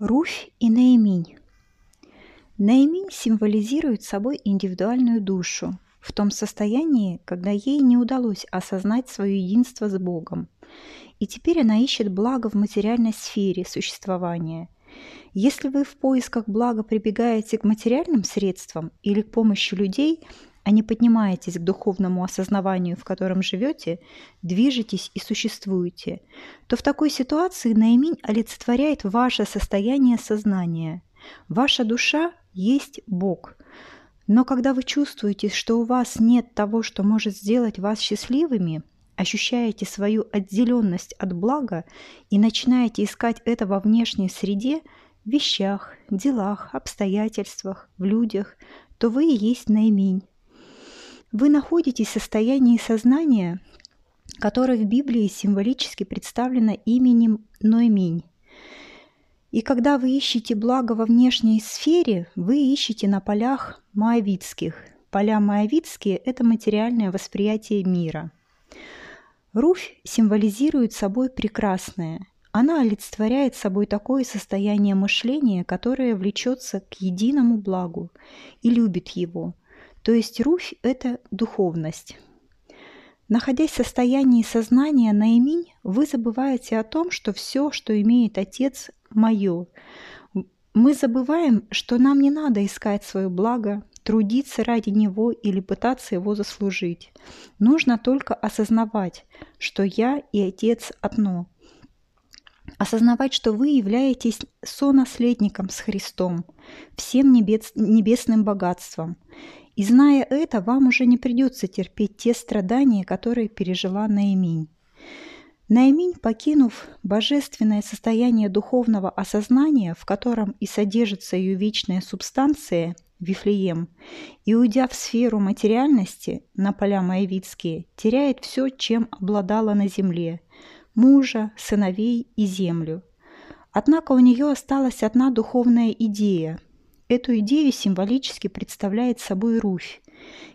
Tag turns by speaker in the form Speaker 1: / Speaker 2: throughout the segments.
Speaker 1: Руфь и Наиминь. Наиминь символизирует собой индивидуальную душу в том состоянии, когда ей не удалось осознать свое единство с Богом. И теперь она ищет благо в материальной сфере существования. Если вы в поисках блага прибегаете к материальным средствам или к помощи людей – а не поднимаетесь к духовному осознаванию, в котором живете, движетесь и существуете, то в такой ситуации наимень олицетворяет ваше состояние сознания. Ваша душа есть Бог. Но когда вы чувствуете, что у вас нет того, что может сделать вас счастливыми, ощущаете свою отделенность от блага и начинаете искать это во внешней среде, вещах, делах, обстоятельствах, в людях, то вы и есть наимень. Вы находитесь в состоянии сознания, которое в Библии символически представлено именем Ноеминь. И когда вы ищете благо во внешней сфере, вы ищете на полях маавитских. Поля маавитские – это материальное восприятие мира. Руфь символизирует собой прекрасное. Она олицетворяет собой такое состояние мышления, которое влечется к единому благу и любит его – то есть Руфь – это духовность. Находясь в состоянии сознания наиминь, вы забываете о том, что все, что имеет Отец, мое. Мы забываем, что нам не надо искать свое благо, трудиться ради него или пытаться его заслужить. Нужно только осознавать, что я и Отец одно. Осознавать, что вы являетесь сонаследником с Христом, всем небес, небесным богатством. И зная это, вам уже не придется терпеть те страдания, которые пережила Наиминь. Наиминь, покинув божественное состояние духовного осознания, в котором и содержится ее вечная субстанция, Вифлеем, и уйдя в сферу материальности на поля Моавицкие, теряет все, чем обладала на земле – мужа, сыновей и землю. Однако у нее осталась одна духовная идея – Эту идею символически представляет собой Руфь.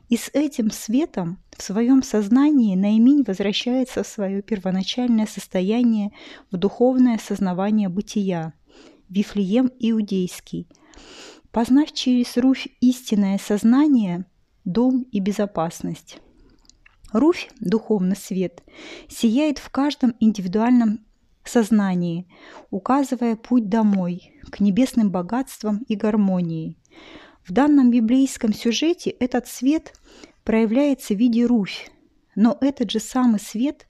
Speaker 1: И с этим светом в своем сознании Наиминь возвращается в свое первоначальное состояние, в духовное сознавание бытия, Вифлеем иудейский. Познав через Руфь истинное сознание, дом и безопасность. Руфь, духовный свет, сияет в каждом индивидуальном сознании, указывая путь домой, к небесным богатствам и гармонии. В данном библейском сюжете этот свет проявляется в виде Руфь, но этот же самый свет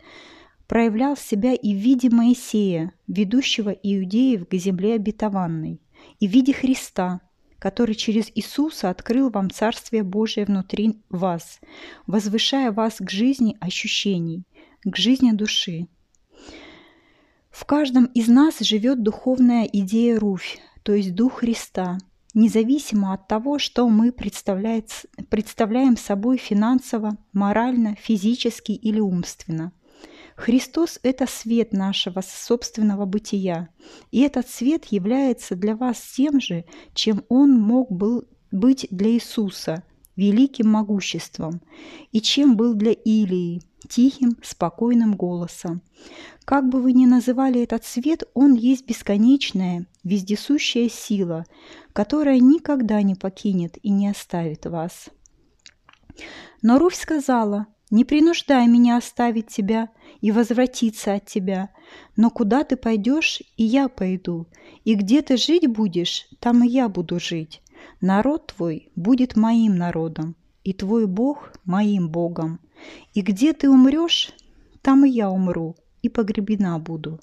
Speaker 1: проявлял себя и в виде Моисея, ведущего иудеев к земле обетованной, и в виде Христа, который через Иисуса открыл вам Царствие Божие внутри вас, возвышая вас к жизни ощущений, к жизни души. В каждом из нас живет духовная идея Руфь, то есть Дух Христа, независимо от того, что мы представляем собой финансово, морально, физически или умственно. Христос – это свет нашего собственного бытия, и этот свет является для вас тем же, чем Он мог был быть для Иисуса – великим могуществом, и чем был для Илии – тихим, спокойным голосом. Как бы вы ни называли этот свет, он есть бесконечная, вездесущая сила, которая никогда не покинет и не оставит вас. Но Руфь сказала, «Не принуждай меня оставить тебя и возвратиться от тебя, но куда ты пойдешь, и я пойду, и где ты жить будешь, там и я буду жить. Народ твой будет моим народом, и твой Бог моим Богом. И где ты умрешь, там и я умру, и погребена буду.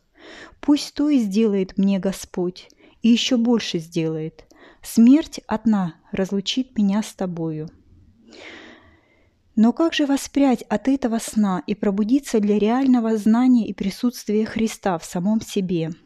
Speaker 1: Пусть то и сделает мне Господь, и еще больше сделает. Смерть одна разлучит меня с тобою. Но как же воспрять от этого сна и пробудиться для реального знания и присутствия Христа в самом себе –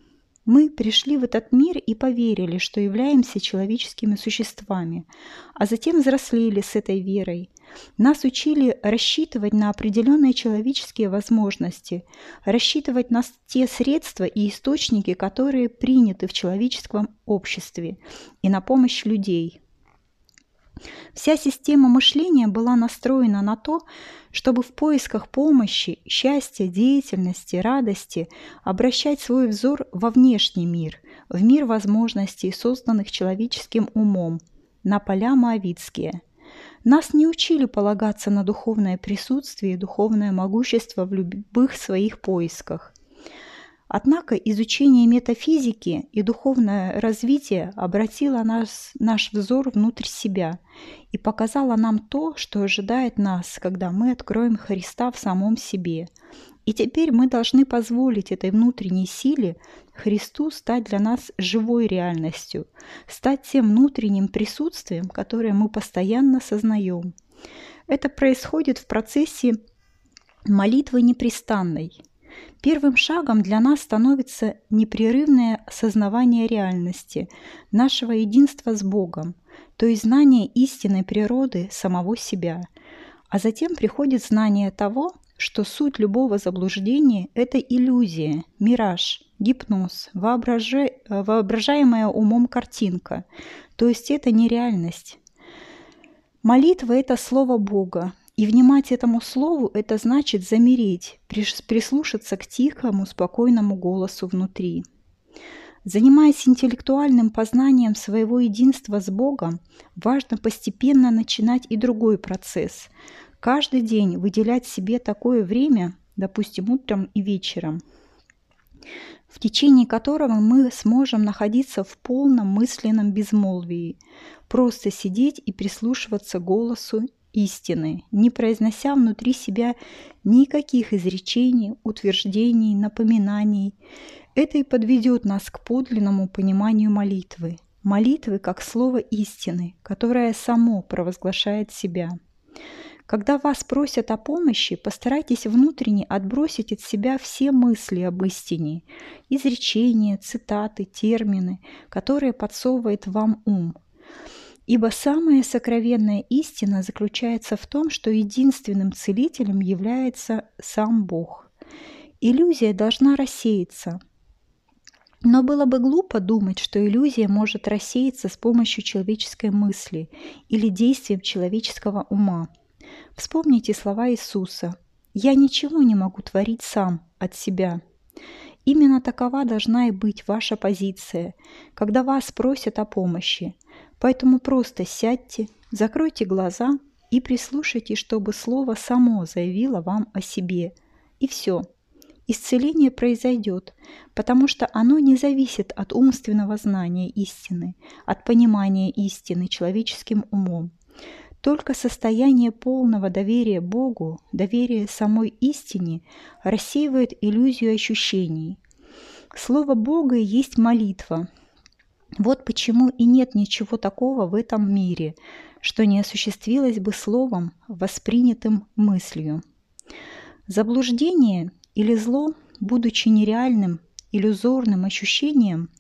Speaker 1: мы пришли в этот мир и поверили, что являемся человеческими существами, а затем взрослели с этой верой. Нас учили рассчитывать на определенные человеческие возможности, рассчитывать на те средства и источники, которые приняты в человеческом обществе, и на помощь людей. Вся система мышления была настроена на то, чтобы в поисках помощи, счастья, деятельности, радости обращать свой взор во внешний мир, в мир возможностей, созданных человеческим умом, на поля Моавицкие. Нас не учили полагаться на духовное присутствие и духовное могущество в любых своих поисках. Однако изучение метафизики и духовное развитие обратило нас, наш взор внутрь себя и показало нам то, что ожидает нас, когда мы откроем Христа в самом себе. И теперь мы должны позволить этой внутренней силе Христу стать для нас живой реальностью, стать тем внутренним присутствием, которое мы постоянно сознаем. Это происходит в процессе молитвы непрестанной – Первым шагом для нас становится непрерывное осознавание реальности, нашего единства с Богом, то есть знание истинной природы самого себя. А затем приходит знание того, что суть любого заблуждения – это иллюзия, мираж, гипноз, вообража... воображаемая умом картинка, то есть это нереальность. Молитва – это слово Бога, и внимать этому слову – это значит замереть, прислушаться к тихому, спокойному голосу внутри. Занимаясь интеллектуальным познанием своего единства с Богом, важно постепенно начинать и другой процесс. Каждый день выделять себе такое время, допустим, утром и вечером, в течение которого мы сможем находиться в полном мысленном безмолвии, просто сидеть и прислушиваться голосу истины, не произнося внутри себя никаких изречений, утверждений, напоминаний. Это и подведет нас к подлинному пониманию молитвы. Молитвы как слово истины, которое само провозглашает себя. Когда вас просят о помощи, постарайтесь внутренне отбросить от себя все мысли об истине, изречения, цитаты, термины, которые подсовывает вам ум – Ибо самая сокровенная истина заключается в том, что единственным целителем является сам Бог. Иллюзия должна рассеяться. Но было бы глупо думать, что иллюзия может рассеяться с помощью человеческой мысли или действием человеческого ума. Вспомните слова Иисуса «Я ничего не могу творить сам от себя». Именно такова должна и быть ваша позиция, когда вас просят о помощи. Поэтому просто сядьте, закройте глаза и прислушайте, чтобы слово само заявило вам о себе. И все. Исцеление произойдет, потому что оно не зависит от умственного знания истины, от понимания истины человеческим умом. Только состояние полного доверия Богу, доверия самой истине рассеивает иллюзию ощущений. Слово Бога есть молитва, вот почему и нет ничего такого в этом мире, что не осуществилось бы словом, воспринятым мыслью. Заблуждение или зло, будучи нереальным, иллюзорным ощущением,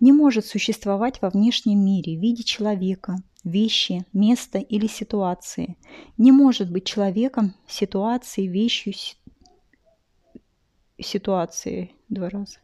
Speaker 1: не может существовать во внешнем мире в виде человека, вещи, места или ситуации. Не может быть человеком, ситуацией, вещью, ситуацией. Два раза.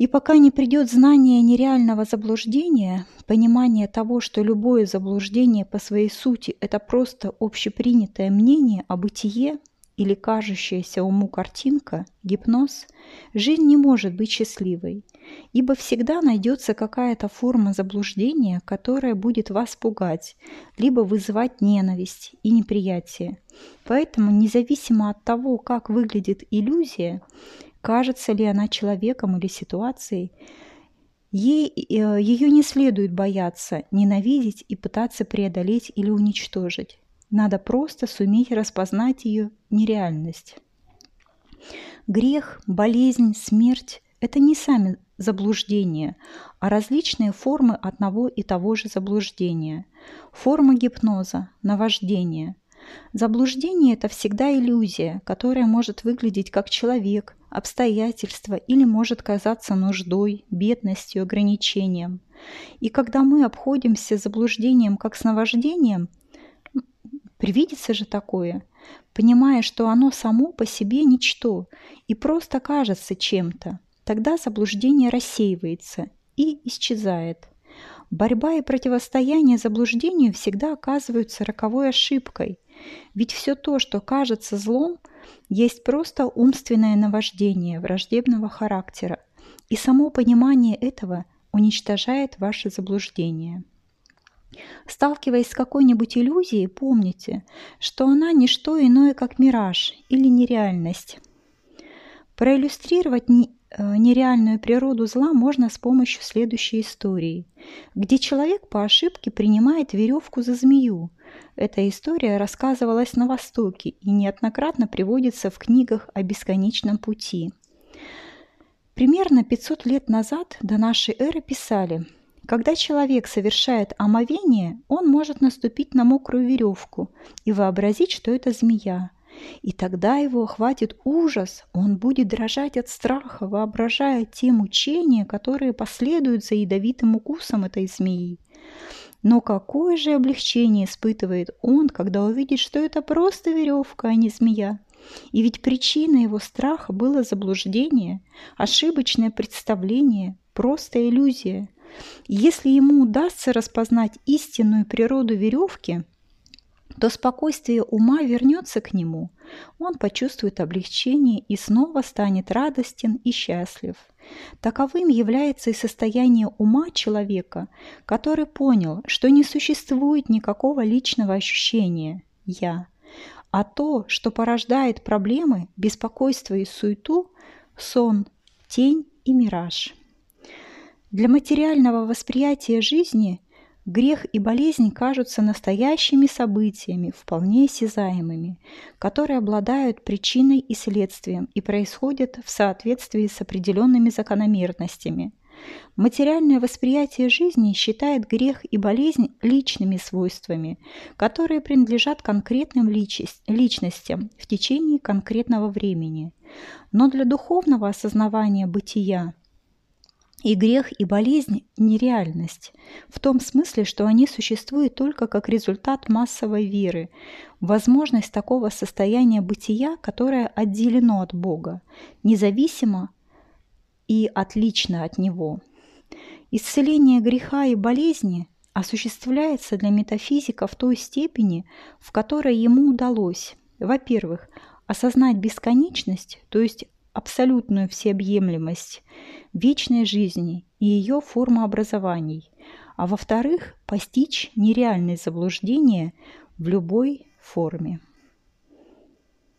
Speaker 1: И пока не придет знание нереального заблуждения, понимание того, что любое заблуждение по своей сути – это просто общепринятое мнение о бытие или кажущаяся уму картинка, гипноз, жизнь не может быть счастливой, ибо всегда найдется какая-то форма заблуждения, которая будет вас пугать, либо вызывать ненависть и неприятие. Поэтому, независимо от того, как выглядит иллюзия, кажется ли она человеком или ситуацией, ей, э, ее не следует бояться, ненавидеть и пытаться преодолеть или уничтожить. Надо просто суметь распознать ее нереальность. Грех, болезнь, смерть – это не сами заблуждения, а различные формы одного и того же заблуждения. Форма гипноза, наваждения. Заблуждение – это всегда иллюзия, которая может выглядеть как человек, обстоятельства или может казаться нуждой, бедностью, ограничением. И когда мы обходимся заблуждением как с наваждением, привидится же такое, понимая, что оно само по себе ничто и просто кажется чем-то, тогда заблуждение рассеивается и исчезает. Борьба и противостояние заблуждению всегда оказываются роковой ошибкой, ведь все то, что кажется злом, есть просто умственное наваждение враждебного характера, и само понимание этого уничтожает ваше заблуждение. Сталкиваясь с какой-нибудь иллюзией, помните, что она не что иное, как мираж или нереальность. Проиллюстрировать Э, нереальную природу зла можно с помощью следующей истории, где человек по ошибке принимает веревку за змею. Эта история рассказывалась на Востоке и неоднократно приводится в книгах о бесконечном пути. Примерно 500 лет назад до нашей эры писали, когда человек совершает омовение, он может наступить на мокрую веревку и вообразить, что это змея – и тогда его охватит ужас, он будет дрожать от страха, воображая те мучения, которые последуют за ядовитым укусом этой змеи. Но какое же облегчение испытывает он, когда увидит, что это просто веревка, а не змея? И ведь причиной его страха было заблуждение, ошибочное представление, просто иллюзия. Если ему удастся распознать истинную природу веревки – то спокойствие ума вернется к нему, он почувствует облегчение и снова станет радостен и счастлив. Таковым является и состояние ума человека, который понял, что не существует никакого личного ощущения «я», а то, что порождает проблемы, беспокойство и суету – сон, тень и мираж. Для материального восприятия жизни – Грех и болезнь кажутся настоящими событиями, вполне осязаемыми, которые обладают причиной и следствием и происходят в соответствии с определенными закономерностями. Материальное восприятие жизни считает грех и болезнь личными свойствами, которые принадлежат конкретным личностям в течение конкретного времени. Но для духовного осознавания бытия и грех, и болезнь – нереальность, в том смысле, что они существуют только как результат массовой веры, возможность такого состояния бытия, которое отделено от Бога, независимо и отлично от Него. Исцеление греха и болезни осуществляется для метафизика в той степени, в которой ему удалось, во-первых, осознать бесконечность, то есть абсолютную всеобъемлемость вечной жизни и ее формообразований, а во-вторых, постичь нереальные заблуждения в любой форме.